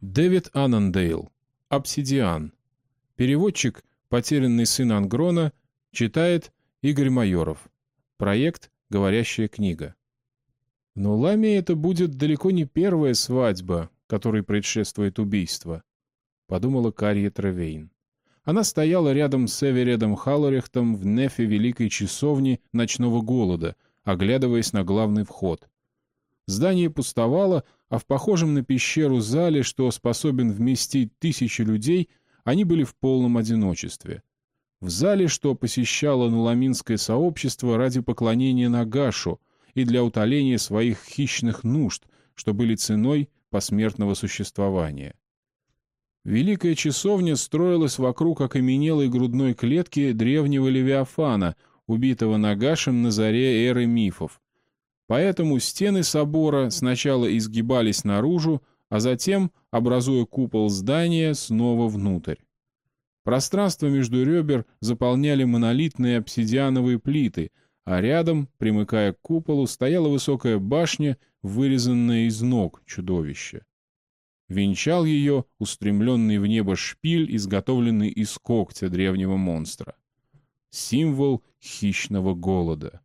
Дэвид Аннандейл. «Обсидиан». Переводчик, потерянный сын Ангрона, читает Игорь Майоров. Проект «Говорящая книга». Но Ламе это будет далеко не первая свадьба, которой предшествует убийство, подумала Карья Тревейн. Она стояла рядом с Эвередом Халлорехтом в нефе Великой Часовни Ночного Голода, оглядываясь на главный вход. Здание пустовало, а в похожем на пещеру зале, что способен вместить тысячи людей, они были в полном одиночестве. В зале, что посещало Нуламинское сообщество ради поклонения Нагашу и для утоления своих хищных нужд, что были ценой посмертного существования. Великая часовня строилась вокруг окаменелой грудной клетки древнего Левиафана, убитого Нагашем на заре эры мифов, Поэтому стены собора сначала изгибались наружу, а затем, образуя купол здания, снова внутрь. Пространство между ребер заполняли монолитные обсидиановые плиты, а рядом, примыкая к куполу, стояла высокая башня, вырезанная из ног чудовища. Венчал ее устремленный в небо шпиль, изготовленный из когтя древнего монстра. Символ хищного голода.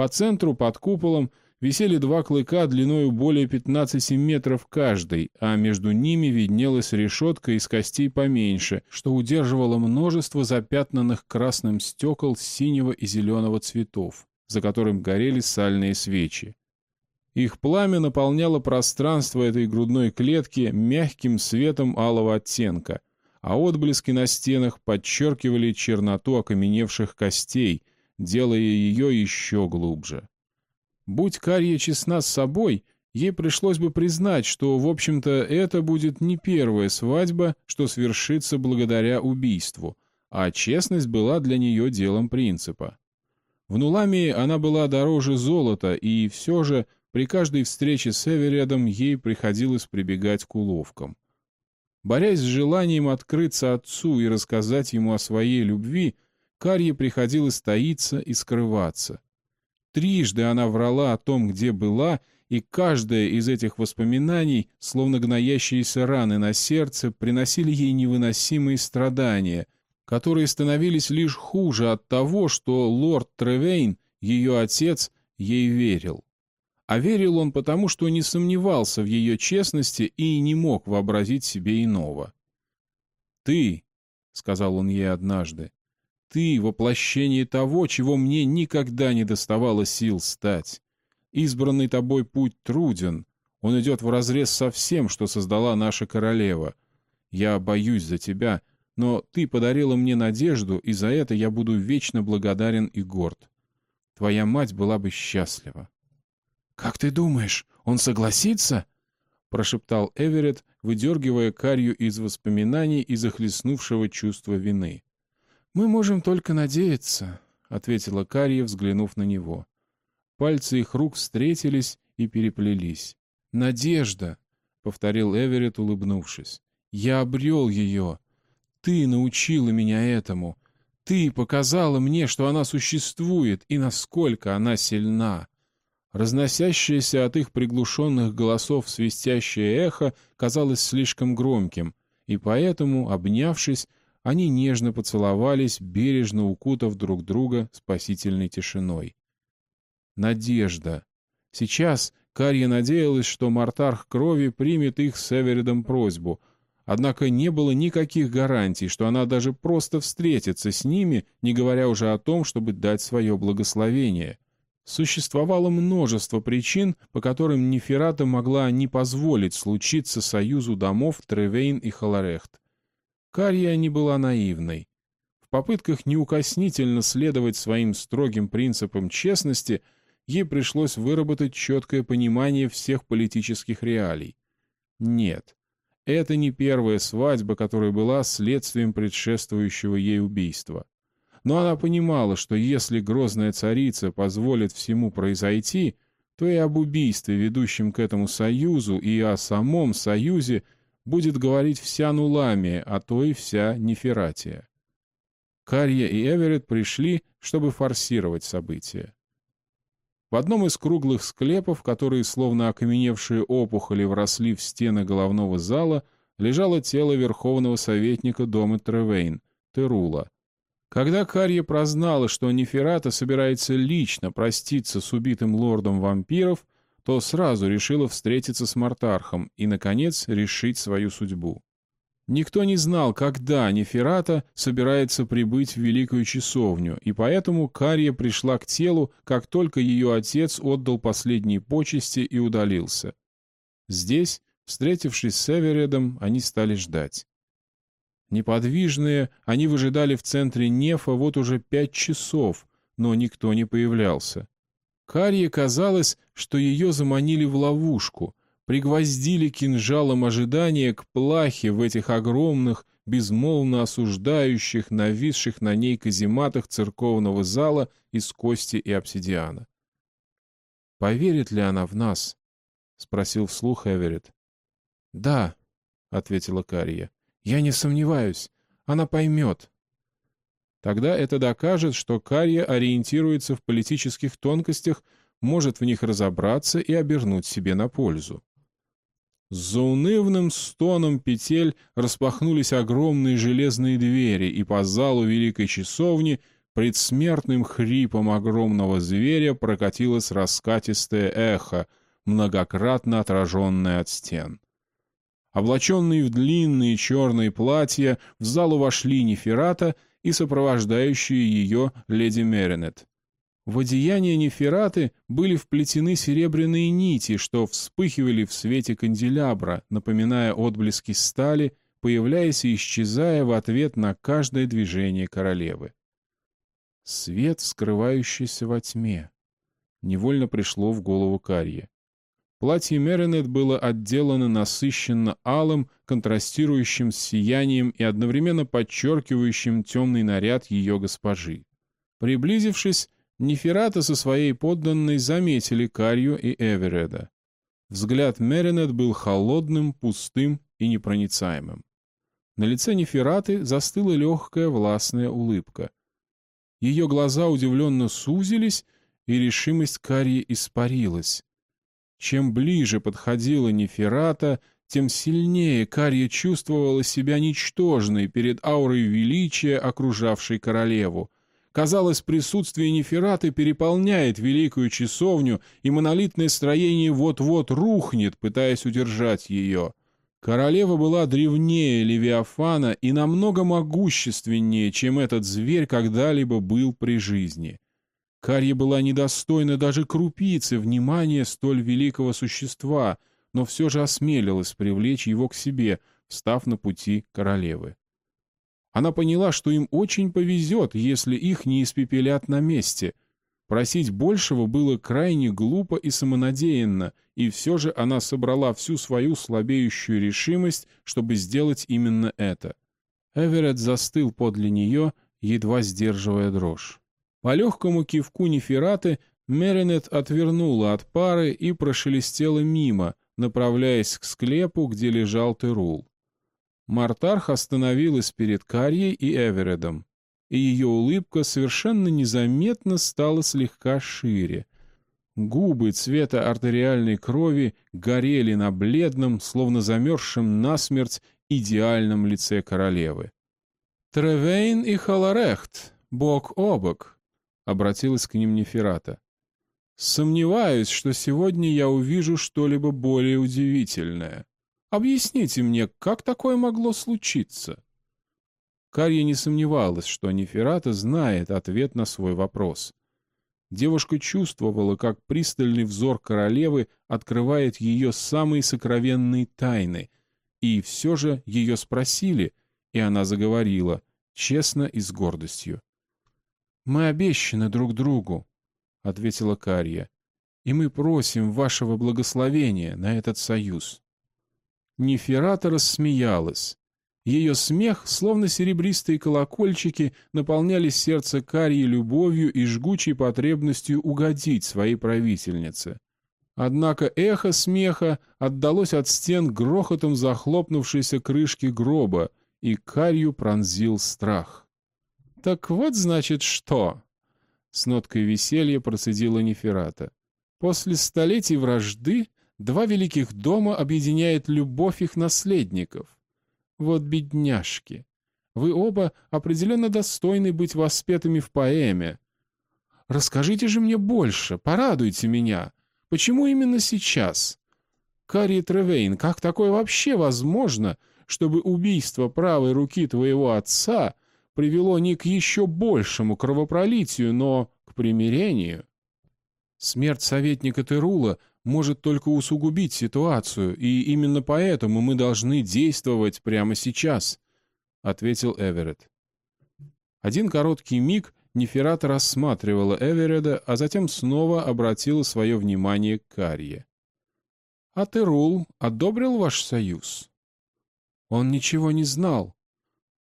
По центру, под куполом, висели два клыка длиною более 15 метров каждый, а между ними виднелась решетка из костей поменьше, что удерживало множество запятнанных красным стекол синего и зеленого цветов, за которым горели сальные свечи. Их пламя наполняло пространство этой грудной клетки мягким светом алого оттенка, а отблески на стенах подчеркивали черноту окаменевших костей, делая ее еще глубже. Будь Карья честна с собой, ей пришлось бы признать, что, в общем-то, это будет не первая свадьба, что свершится благодаря убийству, а честность была для нее делом принципа. В Нуламии она была дороже золота, и все же при каждой встрече с Эвередом ей приходилось прибегать к уловкам. Борясь с желанием открыться отцу и рассказать ему о своей любви, Карье приходилось таиться и скрываться. Трижды она врала о том, где была, и каждое из этих воспоминаний, словно гноящиеся раны на сердце, приносили ей невыносимые страдания, которые становились лишь хуже от того, что лорд Тревейн, ее отец, ей верил. А верил он потому, что не сомневался в ее честности и не мог вообразить себе иного. «Ты», — сказал он ей однажды, ты — воплощение того, чего мне никогда не доставало сил стать. Избранный тобой путь труден, он идет вразрез со всем, что создала наша королева. Я боюсь за тебя, но ты подарила мне надежду, и за это я буду вечно благодарен и горд. Твоя мать была бы счастлива. — Как ты думаешь, он согласится? — прошептал Эверетт, выдергивая Карью из воспоминаний и захлестнувшего чувства вины. «Мы можем только надеяться», — ответила Кария, взглянув на него. Пальцы их рук встретились и переплелись. «Надежда», — повторил Эверетт, улыбнувшись. «Я обрел ее. Ты научила меня этому. Ты показала мне, что она существует и насколько она сильна». Разносящееся от их приглушенных голосов свистящее эхо казалось слишком громким, и поэтому, обнявшись, они нежно поцеловались, бережно укутав друг друга спасительной тишиной. Надежда. Сейчас Карья надеялась, что Мартарх Крови примет их с Эверидом просьбу, однако не было никаких гарантий, что она даже просто встретится с ними, не говоря уже о том, чтобы дать свое благословение. Существовало множество причин, по которым Неферата могла не позволить случиться союзу домов Тревейн и Халарехт. Карья не была наивной. В попытках неукоснительно следовать своим строгим принципам честности ей пришлось выработать четкое понимание всех политических реалий. Нет, это не первая свадьба, которая была следствием предшествующего ей убийства. Но она понимала, что если грозная царица позволит всему произойти, то и об убийстве, ведущем к этому союзу, и о самом союзе – будет говорить вся Нуламия, а то и вся Нефератия. Карья и Эверетт пришли, чтобы форсировать события. В одном из круглых склепов, которые, словно окаменевшие опухоли, вросли в стены головного зала, лежало тело верховного советника дома Тревейн, Терула. Когда Карья прознала, что Неферата собирается лично проститься с убитым лордом вампиров, то сразу решила встретиться с Мартархом и, наконец, решить свою судьбу. Никто не знал, когда Неферата собирается прибыть в Великую Часовню, и поэтому Кария пришла к телу, как только ее отец отдал последние почести и удалился. Здесь, встретившись с Эвередом, они стали ждать. Неподвижные, они выжидали в центре Нефа вот уже пять часов, но никто не появлялся. Карье казалось, что ее заманили в ловушку, пригвоздили кинжалом ожидания к плахе в этих огромных, безмолвно осуждающих, нависших на ней казематах церковного зала из кости и обсидиана. «Поверит ли она в нас?» — спросил вслух Эверетт. «Да», — ответила Кария. «Я не сомневаюсь. Она поймет». Тогда это докажет, что Кария ориентируется в политических тонкостях, может в них разобраться и обернуть себе на пользу. С заунывным стоном петель распахнулись огромные железные двери, и по залу великой часовни предсмертным хрипом огромного зверя прокатилось раскатистое эхо, многократно отраженное от стен. Облаченные в длинные черные платья, в залу вошли Неферата и сопровождающие ее леди Меринет. В одеяние Нефераты были вплетены серебряные нити, что вспыхивали в свете канделябра, напоминая отблески стали, появляясь и исчезая в ответ на каждое движение королевы. Свет, скрывающийся во тьме. Невольно пришло в голову Карье. Платье Меринет было отделано насыщенно алым, контрастирующим с сиянием и одновременно подчеркивающим темный наряд ее госпожи. Приблизившись, Неферата со своей подданной заметили Карью и Эвереда. Взгляд Меринет был холодным, пустым и непроницаемым. На лице Нефераты застыла легкая властная улыбка. Ее глаза удивленно сузились, и решимость Карьи испарилась. Чем ближе подходила Неферата, тем сильнее Карья чувствовала себя ничтожной перед аурой величия, окружавшей королеву — Казалось, присутствие Нефераты переполняет великую часовню, и монолитное строение вот-вот рухнет, пытаясь удержать ее. Королева была древнее Левиафана и намного могущественнее, чем этот зверь когда-либо был при жизни. Карья была недостойна даже крупицы внимания столь великого существа, но все же осмелилась привлечь его к себе, встав на пути королевы. Она поняла, что им очень повезет, если их не испепелят на месте. Просить большего было крайне глупо и самонадеянно, и все же она собрала всю свою слабеющую решимость, чтобы сделать именно это. Эверетт застыл подле нее, едва сдерживая дрожь. По легкому кивку Нефераты Меринет отвернула от пары и прошелестела мимо, направляясь к склепу, где лежал Терул. Мартарх остановилась перед Карьей и Эвередом, и ее улыбка совершенно незаметно стала слегка шире. Губы цвета артериальной крови горели на бледном, словно замерзшем насмерть, идеальном лице королевы. «Тревейн и Халарехт, бок о бок», — обратилась к ним Неферата. «Сомневаюсь, что сегодня я увижу что-либо более удивительное». Объясните мне, как такое могло случиться?» Карья не сомневалась, что Неферата знает ответ на свой вопрос. Девушка чувствовала, как пристальный взор королевы открывает ее самые сокровенные тайны, и все же ее спросили, и она заговорила, честно и с гордостью. «Мы обещаны друг другу», — ответила Карья, — «и мы просим вашего благословения на этот союз». Неферата рассмеялась. Ее смех, словно серебристые колокольчики, наполняли сердце Карии любовью и жгучей потребностью угодить своей правительнице. Однако эхо смеха отдалось от стен грохотом захлопнувшейся крышки гроба, и Карью пронзил страх. «Так вот, значит, что?» С ноткой веселья процедила Неферата. После столетий вражды два великих дома объединяет любовь их наследников. Вот бедняжки. Вы оба определенно достойны быть воспетыми в поэме. Расскажите же мне больше, порадуйте меня. Почему именно сейчас? Карри Тревейн, как такое вообще возможно, чтобы убийство правой руки твоего отца привело не к еще большему кровопролитию, но к примирению? Смерть советника Терула может только усугубить ситуацию, и именно поэтому мы должны действовать прямо сейчас, — ответил Эверетт. Один короткий миг Неферата рассматривала Эвереда, а затем снова обратила свое внимание к Карье. — А Терул одобрил ваш союз? — Он ничего не знал, —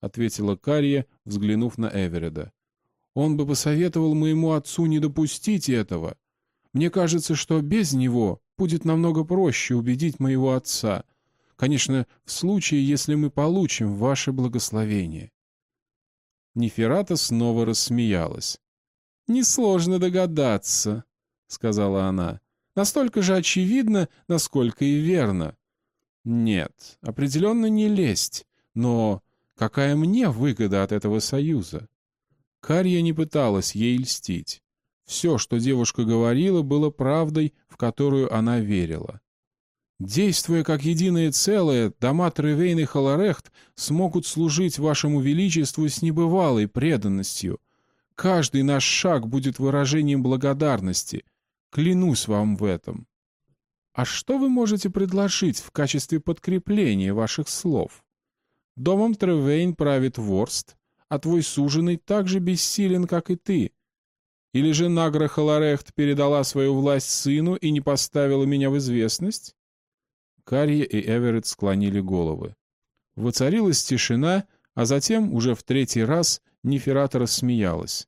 ответила Карья, взглянув на Эвереда. — Он бы посоветовал моему отцу не допустить этого. — мне кажется, что без него будет намного проще убедить моего отца. Конечно, в случае, если мы получим ваше благословение». Неферата снова рассмеялась. «Несложно догадаться», — сказала она. «Настолько же очевидно, насколько и верно». «Нет, определенно не лесть. Но какая мне выгода от этого союза?» Карья не пыталась ей льстить. Все, что девушка говорила, было правдой, в которую она верила. Действуя как единое целое, дома Тревейн и Халарехт смогут служить вашему величеству с небывалой преданностью. Каждый наш шаг будет выражением благодарности. Клянусь вам в этом. А что вы можете предложить в качестве подкрепления ваших слов? Домом Тревейн правит Ворст, а твой суженый так же бессилен, как и ты. Или же Награ Халарехт передала свою власть сыну и не поставила меня в известность?» Карье и Эверетт склонили головы. Воцарилась тишина, а затем, уже в третий раз, Неферата рассмеялась.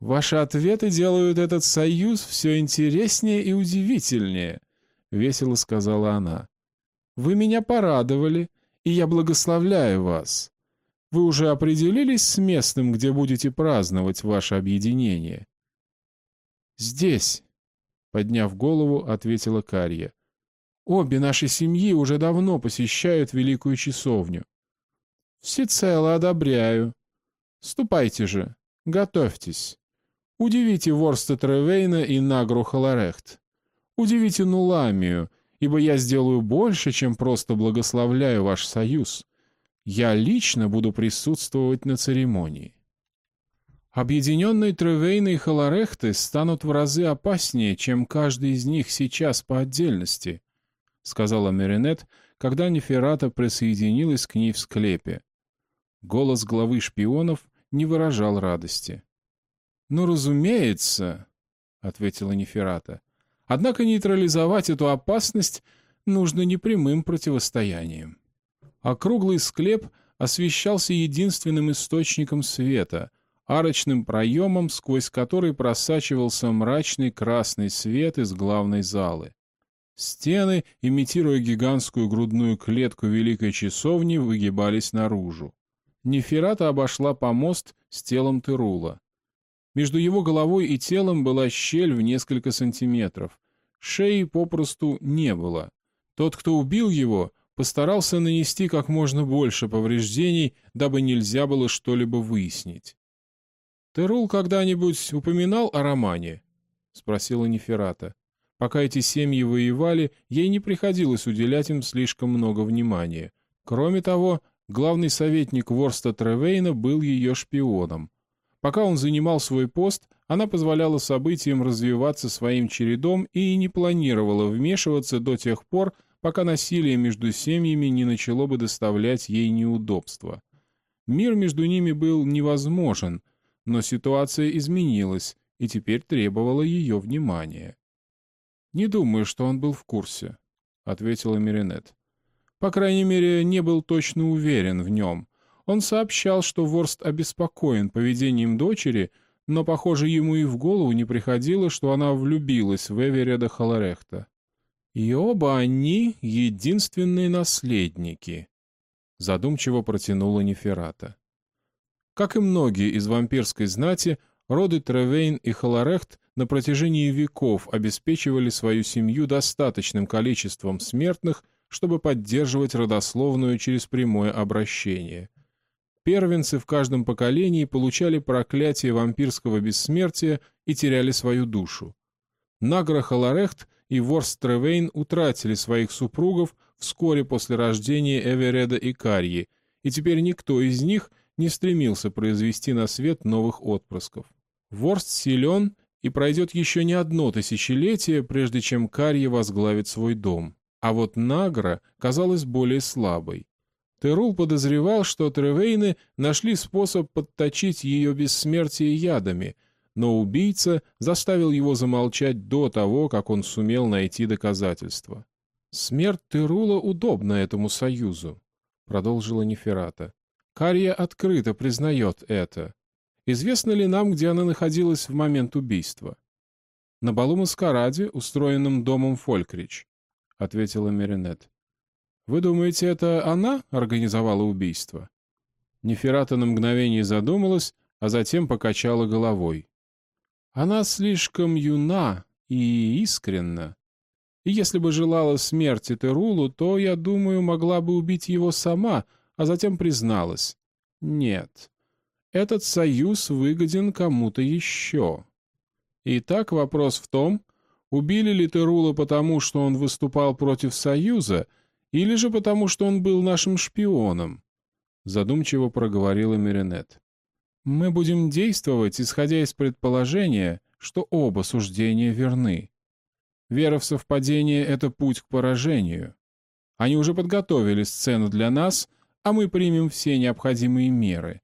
«Ваши ответы делают этот союз все интереснее и удивительнее», — весело сказала она. «Вы меня порадовали, и я благословляю вас. Вы уже определились с местом, где будете праздновать ваше объединение?» «Здесь», — подняв голову, ответила Карья. «Обе наши семьи уже давно посещают Великую Часовню». «Всецело одобряю. Ступайте же, готовьтесь. Удивите Ворста Тревейна и Нагру Халарехт. Удивите Нуламию, ибо я сделаю больше, чем просто благословляю ваш союз. Я лично буду присутствовать на церемонии». Объединенные Тревейны и Халарехты станут в разы опаснее, чем каждый из них сейчас по отдельности, — сказала Меринет, когда Неферата присоединилась к ней в склепе. Голос главы шпионов не выражал радости. «Ну, разумеется», — ответила Неферата. «Однако нейтрализовать эту опасность нужно непрямым противостоянием». Округлый склеп освещался единственным источником света — арочным проемом, сквозь который просачивался мрачный красный свет из главной залы. Стены, имитируя гигантскую грудную клетку великой часовни, выгибались наружу. Неферата обошла помост с телом Терула. Между его головой и телом была щель в несколько сантиметров. Шеи попросту не было. Тот, кто убил его, постарался нанести как можно больше повреждений, дабы нельзя было что-либо выяснить. «Терул когда-нибудь упоминал о романе?» — спросила Неферата. Пока эти семьи воевали, ей не приходилось уделять им слишком много внимания. Кроме того, главный советник Ворста Тревейна был ее шпионом. Пока он занимал свой пост, она позволяла событиям развиваться своим чередом и не планировала вмешиваться до тех пор, пока насилие между семьями не начало бы доставлять ей неудобства. Мир между ними был невозможен — но ситуация изменилась и теперь требовала ее внимания. «Не думаю, что он был в курсе», — ответила Меринет. «По крайней мере, не был точно уверен в нем. Он сообщал, что Ворст обеспокоен поведением дочери, но, похоже, ему и в голову не приходило, что она влюбилась в Эвереда Халарехта. И оба они — единственные наследники», — задумчиво протянула Неферата. Как и многие из вампирской знати, роды Тревейн и Халарехт на протяжении веков обеспечивали свою семью достаточным количеством смертных, чтобы поддерживать родословную через прямое обращение. Первенцы в каждом поколении получали проклятие вампирского бессмертия и теряли свою душу. Награ Халарехт и Ворст Тревейн утратили своих супругов вскоре после рождения Эвереда и Карьи, и теперь никто из них не стремился произвести на свет новых отпрысков. Ворст силен и пройдет еще не одно тысячелетие, прежде чем Карья возглавит свой дом. А вот Награ казалась более слабой. Терул подозревал, что Тревейны нашли способ подточить ее бессмертие ядами, но убийца заставил его замолчать до того, как он сумел найти доказательства. «Смерть Терула удобна этому союзу», — продолжила Неферата. «Кария открыто признает это. Известно ли нам, где она находилась в момент убийства?» «На балу маскараде, устроенном домом Фолькрич», — ответила Меринет. «Вы думаете, это она организовала убийство?» Неферата на мгновение задумалась, а затем покачала головой. «Она слишком юна и искренна. И если бы желала смерти Терулу, то, я думаю, могла бы убить его сама, а затем призналась. Нет, этот союз выгоден кому-то еще. Итак, вопрос в том, убили ли Терула потому, что он выступал против союза, или же потому, что он был нашим шпионом? Задумчиво проговорила Меринет. Мы будем действовать, исходя из предположения, что оба суждения верны. Вера в совпадение — это путь к поражению. Они уже подготовили сцену для нас, а мы примем все необходимые меры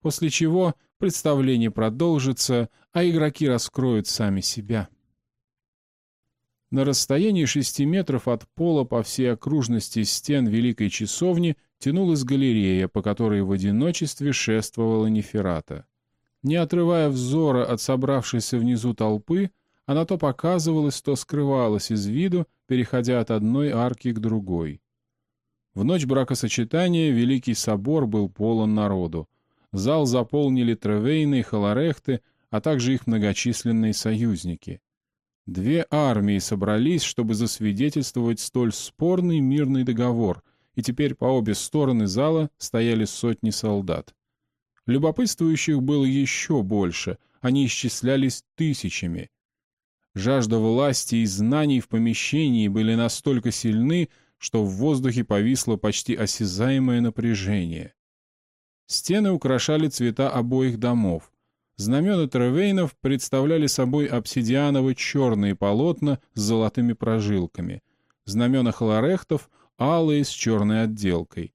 после чего представление продолжится, а игроки раскроют сами себя. На расстоянии шести метров от пола по всей окружности стен Великой Часовни тянулась галерея, по которой в одиночестве шествовала Неферата. Не отрывая взора от собравшейся внизу толпы, она то показывалась, то скрывалась из виду, переходя от одной арки к другой. В ночь бракосочетания Великий Собор был полон народу — зал заполнили Тревейны и Халарехты, а также их многочисленные союзники. Две армии собрались, чтобы засвидетельствовать столь спорный мирный договор, и теперь по обе стороны зала стояли сотни солдат. Любопытствующих было еще больше, они исчислялись тысячами. Жажда власти и знаний в помещении были настолько сильны, что в воздухе повисло почти осязаемое напряжение. Стены украшали цвета обоих домов. Знамена Тревейнов представляли собой обсидианово-черные полотна с золотыми прожилками. Знамена Халарехтов — алые с черной отделкой.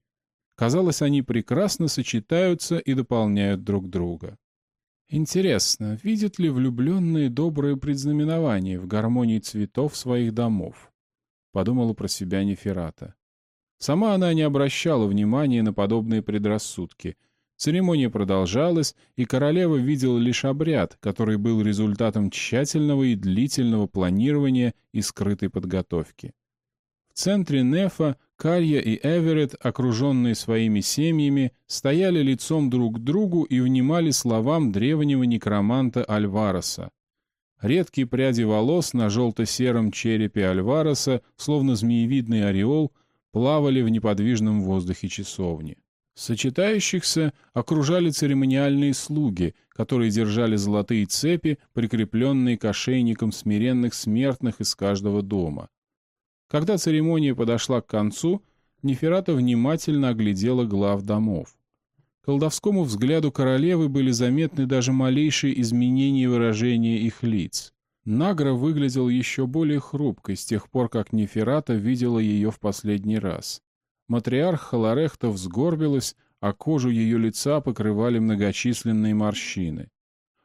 Казалось, они прекрасно сочетаются и дополняют друг друга. Интересно, видят ли влюбленные добрые предзнаменования в гармонии цветов своих домов? Подумала про себя Неферата. Сама она не обращала внимания на подобные предрассудки. Церемония продолжалась, и королева видела лишь обряд, который был результатом тщательного и длительного планирования и скрытой подготовки. В центре Нефа Карья и Эверетт, окруженные своими семьями, стояли лицом друг к другу и внимали словам древнего некроманта Альвароса. Редкие пряди волос на желто-сером черепе Альвароса, словно змеевидный ореол, плавали в неподвижном воздухе часовни. Сочетающихся окружали церемониальные слуги, которые держали золотые цепи, прикрепленные к ошейникам смиренных смертных из каждого дома. Когда церемония подошла к концу, Неферата внимательно оглядела глав домов. Колдовскому взгляду королевы были заметны даже малейшие изменения выражения их лиц. Награ выглядел еще более хрупкой с тех пор, как Неферата видела ее в последний раз. Матриарх Халарехтов сгорбилась, а кожу ее лица покрывали многочисленные морщины.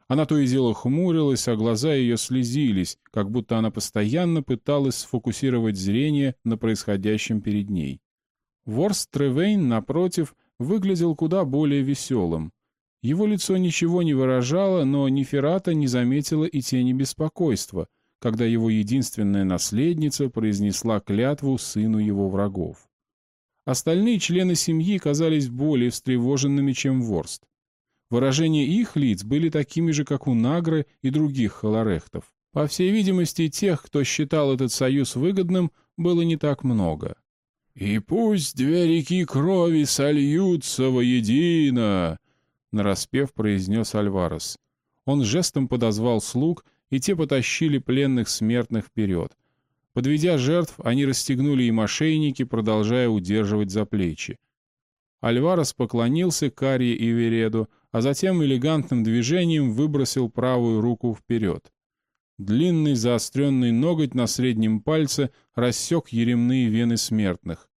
Она то и дело хмурилась, а глаза ее слезились, как будто она постоянно пыталась сфокусировать зрение на происходящем перед ней. Ворст Тревейн, напротив, выглядел куда более веселым. Его лицо ничего не выражало, но Неферата не заметила и тени беспокойства, когда его единственная наследница произнесла клятву сыну его врагов. Остальные члены семьи казались более встревоженными, чем Ворст. Выражения их лиц были такими же, как у Нагры и других холорехтов. По всей видимости, тех, кто считал этот союз выгодным, было не так много. «И пусть две реки крови сольются воедино!» — нараспев произнес Альварес. Он жестом подозвал слуг, и те потащили пленных смертных вперед. Подведя жертв, они расстегнули им ошейники, продолжая удерживать за плечи. Альварес поклонился Карье и Вереду, а затем элегантным движением выбросил правую руку вперед. Длинный заостренный ноготь на среднем пальце рассек еремные вены смертных.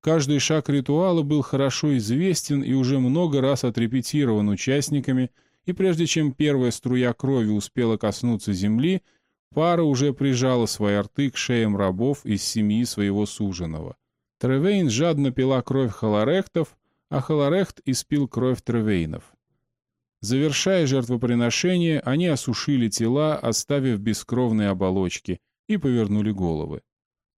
Каждый шаг ритуала был хорошо известен и уже много раз отрепетирован участниками, и прежде чем первая струя крови успела коснуться земли, пара уже прижала свои рты к шеям рабов из семьи своего суженого. Тревейн жадно пила кровь халарехтов, а халарехт испил кровь тревейнов. Завершая жертвоприношение, они осушили тела, оставив бескровные оболочки, и повернули головы.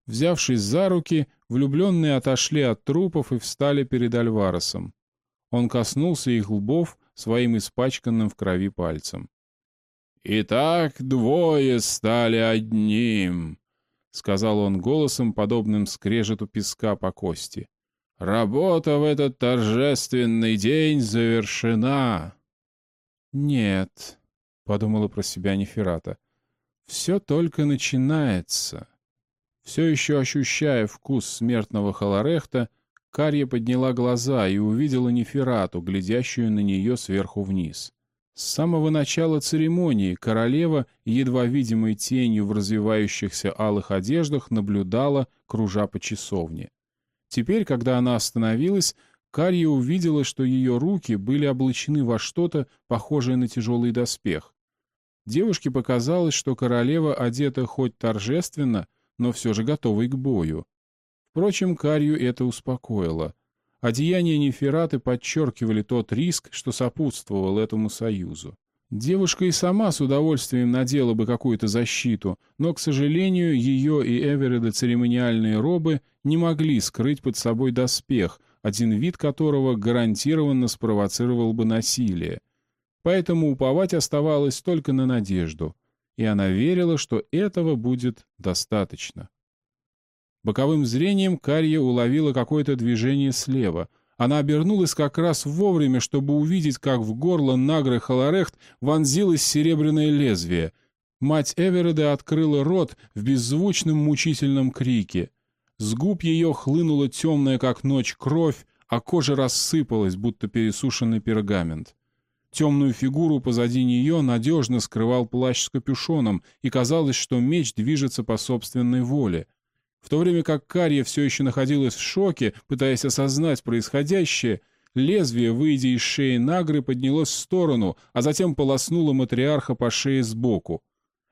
Взявшись за руки, влюбленные отошли от трупов и встали перед Альваресом. Он коснулся их лбов своим испачканным в крови пальцем. «Итак, двое стали одним», — сказал он голосом, подобным скрежету песка по кости. «Работа в этот торжественный день завершена». «Нет», — подумала про себя Неферата, — «все только начинается». Все еще ощущая вкус смертного холорехта, Карья подняла глаза и увидела Неферату, глядящую на нее сверху вниз. С самого начала церемонии королева, едва видимой тенью в развивающихся алых одеждах, наблюдала, кружа по часовне. Теперь, когда она остановилась, Карья увидела, что ее руки были облачены во что-то, похожее на тяжелый доспех. Девушке показалось, что королева одета хоть торжественно, но все же готова к бою. Впрочем, Карью это успокоило. Одеяния Нефераты подчеркивали тот риск, что сопутствовал этому союзу. Девушка и сама с удовольствием надела бы какую-то защиту, но, к сожалению, ее и Эвереда церемониальные робы не могли скрыть под собой доспех, один вид которого гарантированно спровоцировал бы насилие. Поэтому уповать оставалось только на надежду, и она верила, что этого будет достаточно. Боковым зрением Карья уловила какое-то движение слева. Она обернулась как раз вовремя, чтобы увидеть, как в горло Нагры Халарехт вонзилось серебряное лезвие. Мать Эвереда открыла рот в беззвучном мучительном крике. С губ ее хлынула темная, как ночь, кровь, а кожа рассыпалась, будто пересушенный пергамент. Темную фигуру позади нее надежно скрывал плащ с капюшоном, и казалось, что меч движется по собственной воле. В то время как Карья все еще находилась в шоке, пытаясь осознать происходящее, лезвие, выйдя из шеи Нагры, поднялось в сторону, а затем полоснуло матриарха по шее сбоку.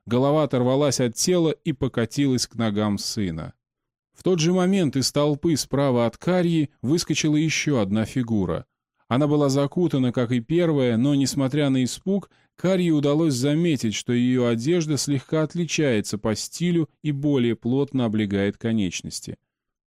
Голова оторвалась от тела и покатилась к ногам сына. В тот же момент из толпы справа от Карьи выскочила еще одна фигура. Она была закутана, как и первая, но, несмотря на испуг, Карье удалось заметить, что ее одежда слегка отличается по стилю и более плотно облегает конечности.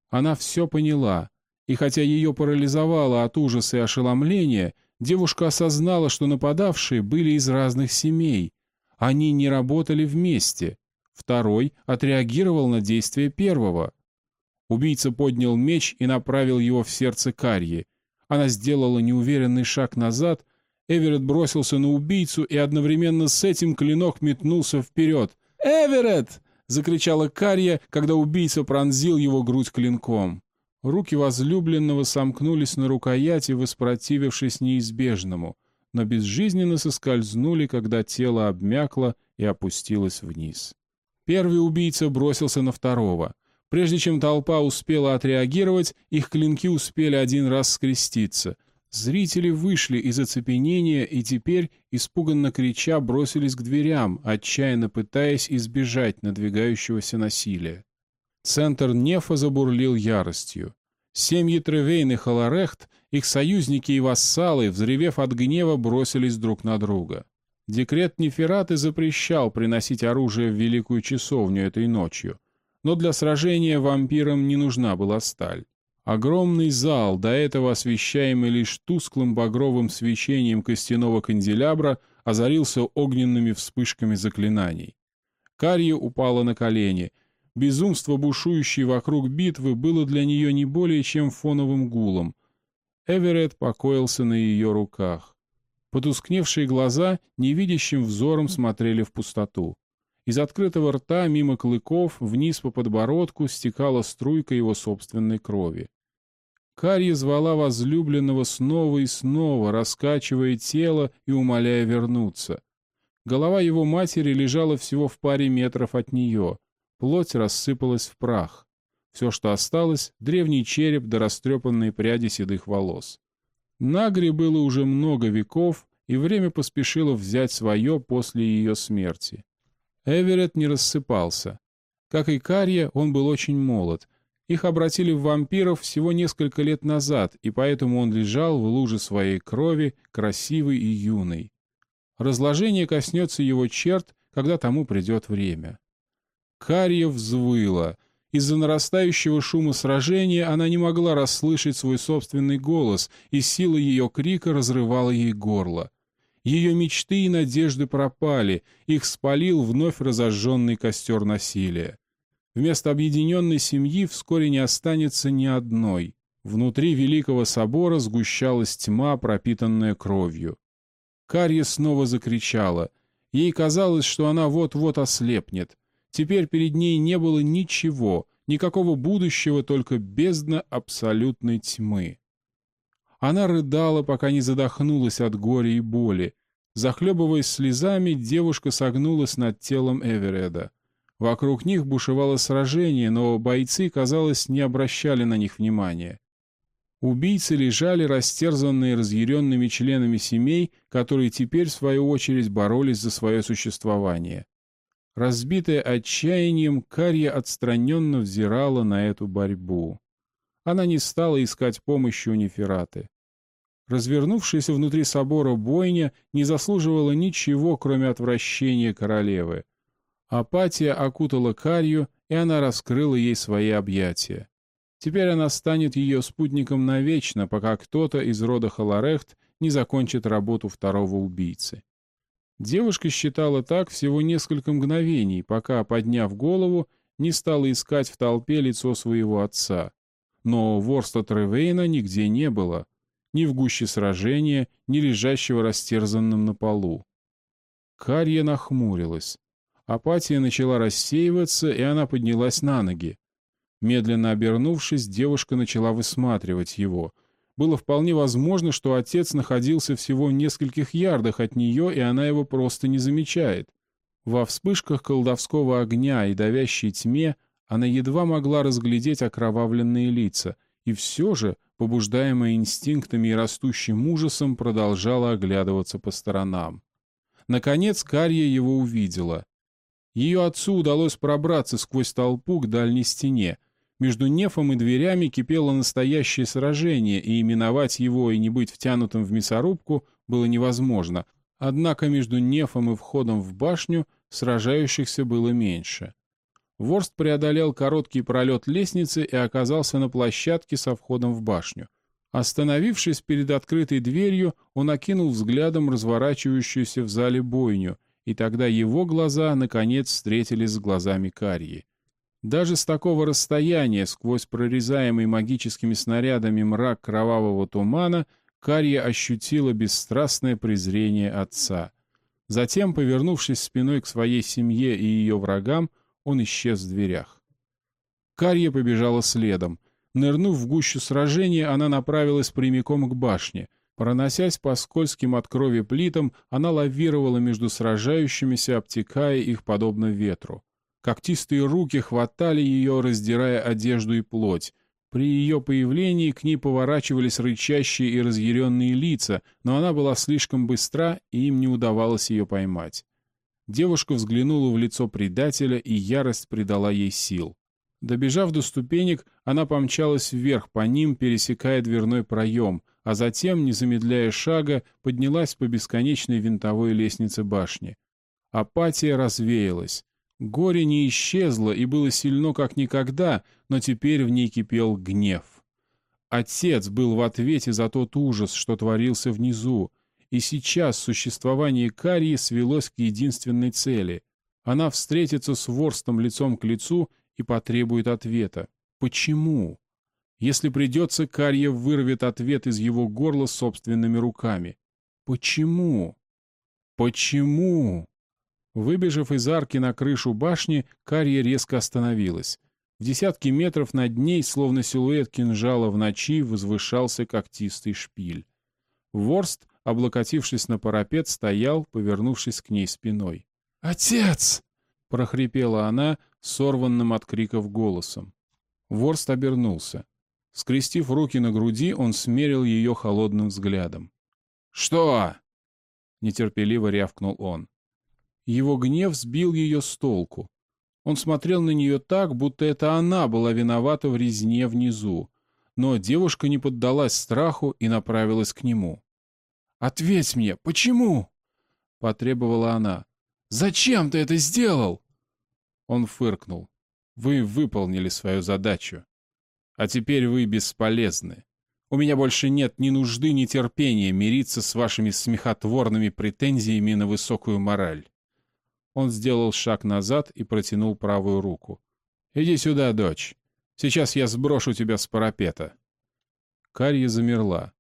Она все поняла, и хотя ее парализовало от ужаса и ошеломления, девушка осознала, что нападавшие были из разных семей. Они не работали вместе. Второй отреагировал на действия первого. Убийца поднял меч и направил его в сердце Карьи. Она сделала неуверенный шаг назад. Эверетт бросился на убийцу, и одновременно с этим клинок метнулся вперед. «Эверетт!» — закричала Карья, когда убийца пронзил его грудь клинком. Руки возлюбленного сомкнулись на рукояти, воспротивившись неизбежному, но безжизненно соскользнули, когда тело обмякло и опустилось вниз. Первый убийца бросился на второго — Прежде чем толпа успела отреагировать, их клинки успели один раз скреститься. Зрители вышли из оцепенения и теперь, испуганно крича, бросились к дверям, отчаянно пытаясь избежать надвигающегося насилия. Центр Нефа забурлил яростью. Семьи Тревейн и Халарехт, их союзники и вассалы, взревев от гнева, бросились друг на друга. Декрет Нефераты запрещал приносить оружие в Великую Часовню этой ночью — но для сражения вампирам не нужна была сталь. Огромный зал, до этого освещаемый лишь тусклым багровым свечением костяного канделябра, озарился огненными вспышками заклинаний. Карья упала на колени. Безумство, бушующее вокруг битвы, было для нее не более чем фоновым гулом. Эверетт покоился на ее руках. Потускневшие глаза невидящим взором смотрели в пустоту. Из открытого рта, мимо клыков, вниз по подбородку стекала струйка его собственной крови. Карья звала возлюбленного снова и снова, раскачивая тело и умоляя вернуться. Голова его матери лежала всего в паре метров от нее. Плоть рассыпалась в прах. Все, что осталось — древний череп да растрепанные пряди седых волос. Нагре было уже много веков, и время поспешило взять свое после ее смерти. Эверетт не рассыпался. Как и Карья, он был очень молод — их обратили в вампиров всего несколько лет назад, и поэтому он лежал в луже своей крови, красивый и юный. Разложение коснется его черт, когда тому придет время. Карья взвыла. Из-за нарастающего шума сражения она не могла расслышать свой собственный голос, и сила ее крика разрывала ей горло. Ее мечты и надежды пропали, их спалил вновь разожженный костер насилия. Вместо объединенной семьи вскоре не останется ни одной. Внутри Великого Собора сгущалась тьма, пропитанная кровью. Карья снова закричала. Ей казалось, что она вот-вот ослепнет. Теперь перед ней не было ничего, никакого будущего, только бездна абсолютной тьмы. Она рыдала, пока не задохнулась от горя и боли. Захлебываясь слезами, девушка согнулась над телом Эвереда. Вокруг них бушевало сражение, но бойцы, казалось, не обращали на них внимания. Убийцы лежали, растерзанные разъяренными членами семей, которые теперь, в свою очередь, боролись за свое существование. Разбитая отчаянием, Карья отстраненно взирала на эту борьбу. Она не стала искать помощи у Нефераты. Развернувшаяся внутри собора бойня не заслуживала ничего, кроме отвращения королевы. Апатия окутала Карью, и она раскрыла ей свои объятия. Теперь она станет ее спутником навечно, пока кто-то из рода Халарехт не закончит работу второго убийцы. Девушка считала так всего несколько мгновений, пока, подняв голову, не стала искать в толпе лицо своего отца. Но Ворста Тревейна нигде не было, ни в гуще сражения, ни лежащего растерзанным на полу. Карья нахмурилась. Апатия начала рассеиваться, и она поднялась на ноги. Медленно обернувшись, девушка начала высматривать его. Было вполне возможно, что отец находился всего в нескольких ярдах от нее, и она его просто не замечает. Во вспышках колдовского огня и давящей тьме она едва могла разглядеть окровавленные лица, и все же, побуждаемая инстинктами и растущим ужасом, продолжала оглядываться по сторонам. Наконец Карья его увидела. Ее отцу удалось пробраться сквозь толпу к дальней стене. Между нефом и дверями кипело настоящее сражение, и именовать его и не быть втянутым в мясорубку было невозможно. Однако между нефом и входом в башню сражающихся было меньше. Ворст преодолел короткий пролет лестницы и оказался на площадке со входом в башню. Остановившись перед открытой дверью, он окинул взглядом разворачивающуюся в зале бойню — и тогда его глаза, наконец, встретились с глазами Карьи. Даже с такого расстояния, сквозь прорезаемый магическими снарядами мрак кровавого тумана, Карья ощутила бесстрастное презрение отца. Затем, повернувшись спиной к своей семье и ее врагам, он исчез в дверях. Карья побежала следом. Нырнув в гущу сражения, она направилась прямиком к башне — Проносясь по скользким от крови плитам, она лавировала между сражающимися, обтекая их подобно ветру. Когтистые руки хватали ее, раздирая одежду и плоть. При ее появлении к ней поворачивались рычащие и разъяренные лица, но она была слишком быстра, и им не удавалось ее поймать. Девушка взглянула в лицо предателя, и ярость придала ей сил. Добежав до ступенек, она помчалась вверх по ним, пересекая дверной проем — а затем, не замедляя шага, поднялась по бесконечной винтовой лестнице башни. Апатия развеялась. Горе не исчезло и было сильно как никогда, но теперь в ней кипел гнев. Отец был в ответе за тот ужас, что творился внизу, и сейчас существование Карии свелось к единственной цели. Она встретится с Ворстом лицом к лицу и потребует ответа. Почему? Если придется, Карья вырвет ответ из его горла собственными руками. Почему? Почему? Выбежав из арки на крышу башни, Карья резко остановилась. В десятки метров над ней, словно силуэт кинжала в ночи, возвышался когтистый шпиль. Ворст, облокотившись на парапет, стоял, повернувшись к ней спиной. «Отец!» — прохрипела она, сорванным от криков голосом. Ворст обернулся. Скрестив руки на груди, он смерил ее холодным взглядом. «Что?» — нетерпеливо рявкнул он. Его гнев сбил ее с толку. Он смотрел на нее так, будто это она была виновата в резне внизу. Но девушка не поддалась страху и направилась к нему. «Ответь мне, почему?» — потребовала она. «Зачем ты это сделал?» Он фыркнул. «Вы выполнили свою задачу. А теперь вы бесполезны. У меня больше нет ни нужды, ни терпения мириться с вашими смехотворными претензиями на высокую мораль. Он сделал шаг назад и протянул правую руку. «Иди сюда, дочь. Сейчас я сброшу тебя с парапета». Карья замерла.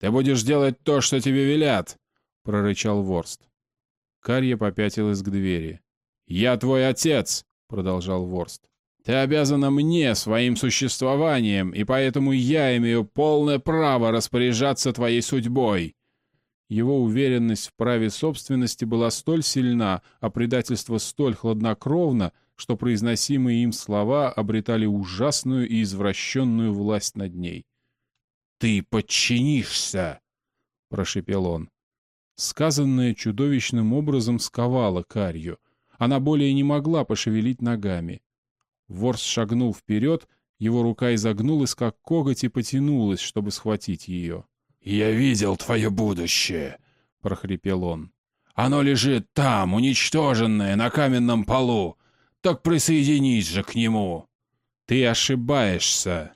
«Ты будешь делать то, что тебе велят!» — прорычал Ворст. Карья попятилась к двери. «Я твой отец!» — продолжал Ворст. «Ты обязана мне своим существованием, и поэтому я имею полное право распоряжаться твоей судьбой. Его уверенность в праве собственности была столь сильна, а предательство столь хладнокровно, что произносимые им слова обретали ужасную и извращенную власть над ней. «Ты подчинишься!» — прошепел он. Сказанное чудовищным образом сковало Карью. Она более не могла пошевелить ногами. Ворс шагнул вперед, его рука изогнулась, как коготь, и потянулась, чтобы схватить ее. «Я видел твое будущее», — прохрипел он. «Оно лежит там, уничтоженное, на каменном полу. Так присоединись же к нему!» «Ты ошибаешься!»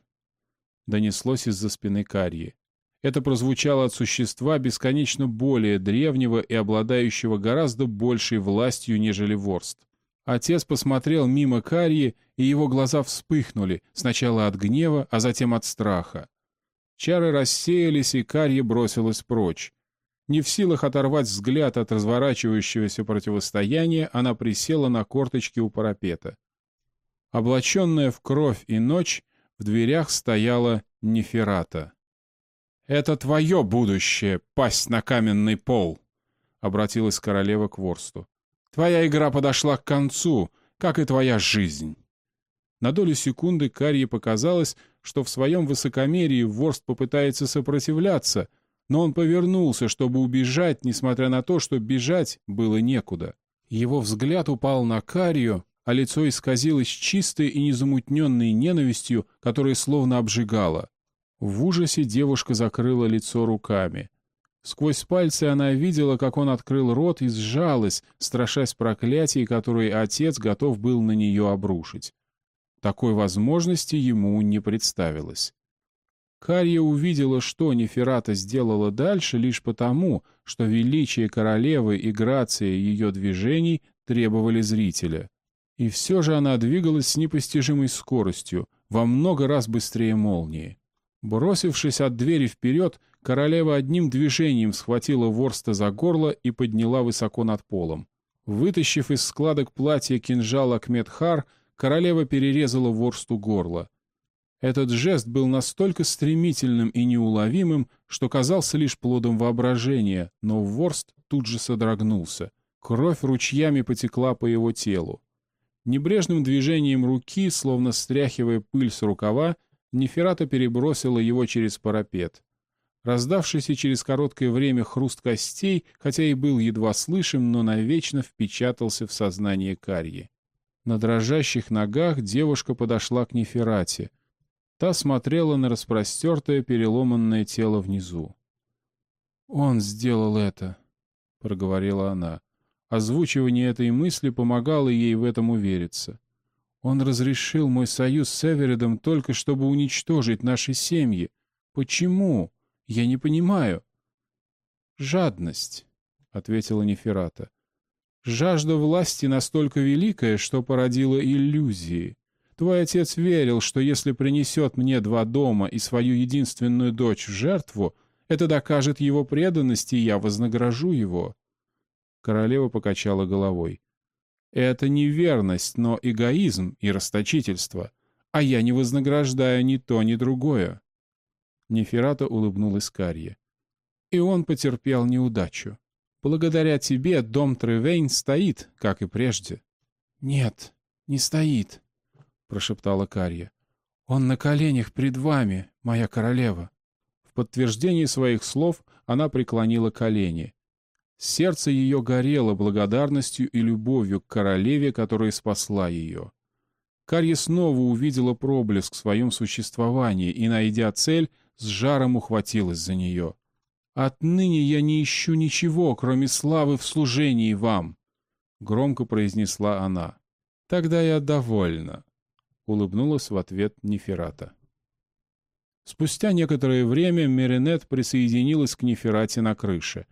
Донеслось из-за спины Карьи. Это прозвучало от существа бесконечно более древнего и обладающего гораздо большей властью, нежели Ворст. Отец посмотрел мимо Карьи, и его глаза вспыхнули, сначала от гнева, а затем от страха. Чары рассеялись, и Карья бросилась прочь. Не в силах оторвать взгляд от разворачивающегося противостояния, она присела на корточки у парапета. Облаченная в кровь и ночь, в дверях стояла Неферата. «Это твое будущее, пасть на каменный пол!» — обратилась королева к Ворсту. «Твоя игра подошла к концу, как и твоя жизнь». На долю секунды Карье показалось, что в своем высокомерии Ворст попытается сопротивляться, но он повернулся, чтобы убежать, несмотря на то, что бежать было некуда. Его взгляд упал на Карию, а лицо исказилось чистой и незамутненной ненавистью, которая словно обжигала. В ужасе девушка закрыла лицо руками. Сквозь пальцы она видела, как он открыл рот и сжалась, страшась проклятий, которые отец готов был на нее обрушить. Такой возможности ему не представилось. Карья увидела, что Неферата сделала дальше лишь потому, что величие королевы и грация ее движений требовали зрителя. И все же она двигалась с непостижимой скоростью, во много раз быстрее молнии. Бросившись от двери вперед, королева одним движением схватила Ворста за горло и подняла высоко над полом. Вытащив из складок платья кинжал Акмедхар, королева перерезала ворсту горло. Этот жест был настолько стремительным и неуловимым, что казался лишь плодом воображения, но ворст тут же содрогнулся. Кровь ручьями потекла по его телу. Небрежным движением руки, словно стряхивая пыль с рукава, Неферата перебросила его через парапет. Раздавшийся через короткое время хруст костей, хотя и был едва слышим, но навечно впечатался в сознание Карьи. На дрожащих ногах девушка подошла к Неферате. Та смотрела на распростертое переломанное тело внизу. «Он сделал это», — проговорила она. Озвучивание этой мысли помогало ей в этом увериться. «Он разрешил мой союз с Эверидом только чтобы уничтожить наши семьи. Почему? Я не понимаю. Жадность, — ответила Неферата. Жажда власти настолько великая, что породила иллюзии. Твой отец верил, что если принесет мне два дома и свою единственную дочь в жертву, это докажет его преданность, и я вознагражу его. Королева покачала головой. Это не верность, но эгоизм и расточительство. А я не вознаграждаю ни то, ни другое. Неферата улыбнулась Карье. И он потерпел неудачу. Благодаря тебе дом Тревейн стоит, как и прежде. — Нет, не стоит, — прошептала Карья. — Он на коленях пред вами, моя королева. В подтверждении своих слов она преклонила колени. Сердце ее горело благодарностью и любовью к королеве, которая спасла ее. Карья снова увидела проблеск в своем существовании и, найдя цель, с жаром ухватилась за нее. «Отныне я не ищу ничего, кроме славы в служении вам», — громко произнесла она. «Тогда я довольна», — улыбнулась в ответ Неферата. Спустя некоторое время Меринет присоединилась к Неферате на крыше.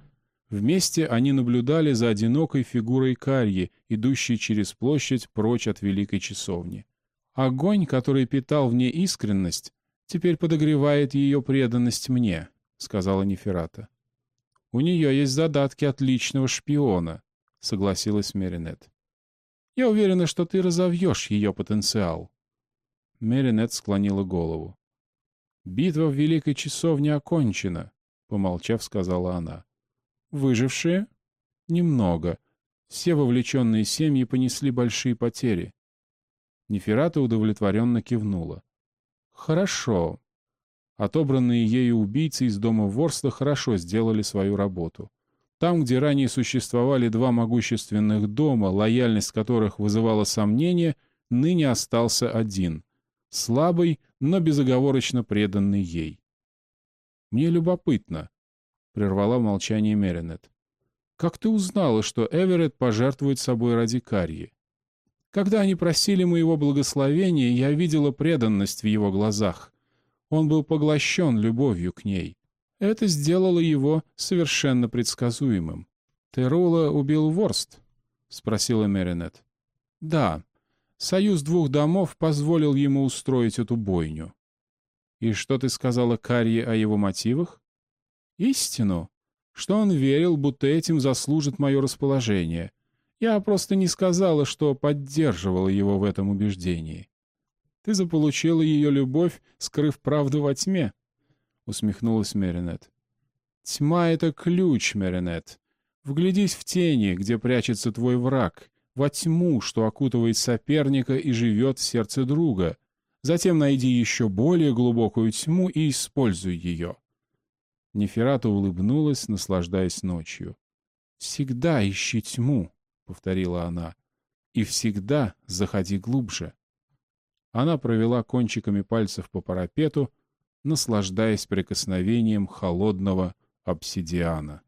Вместе они наблюдали за одинокой фигурой Карьи, идущей через площадь прочь от Великой Часовни. Огонь, который питал в ней искренность, теперь подогревает ее преданность мне, — сказала Неферата. — У нее есть задатки отличного шпиона, — согласилась Меринет. — Я уверена, что ты разовьешь ее потенциал. Меринет склонила голову. — Битва в Великой Часовне окончена, — помолчав, сказала она. — Выжившие? — Немного. Все вовлеченные семьи понесли большие потери. Неферата удовлетворенно кивнула. — Хорошо, Отобранные ею убийцы из дома Ворста хорошо сделали свою работу. Там, где ранее существовали два могущественных дома, лояльность которых вызывала сомнения, ныне остался один. Слабый, но безоговорочно преданный ей. «Мне любопытно», — прервала молчание Меринет. «Как ты узнала, что Эверетт пожертвует собой ради Карьи? Когда они просили моего благословения, я видела преданность в его глазах. Он был поглощен любовью к ней. Это сделало его совершенно предсказуемым. «Терула убил Ворст?» — спросила Меринет. «Да. Союз двух домов позволил ему устроить эту бойню». «И что ты сказала Карье о его мотивах?» «Истину. Что он верил, будто этим заслужит мое расположение. Я просто не сказала, что поддерживала его в этом убеждении». Ты заполучила ее любовь, скрыв правду во тьме, — усмехнулась Меринет. Тьма — это ключ, Меринет. Вглядись в тени, где прячется твой враг, во тьму, что окутывает соперника и живет в сердце друга. Затем найди еще более глубокую тьму и используй ее. Неферата улыбнулась, наслаждаясь ночью. «Всегда ищи тьму», — повторила она, — «и всегда заходи глубже». Она провела кончиками пальцев по парапету, наслаждаясь прикосновением холодного обсидиана.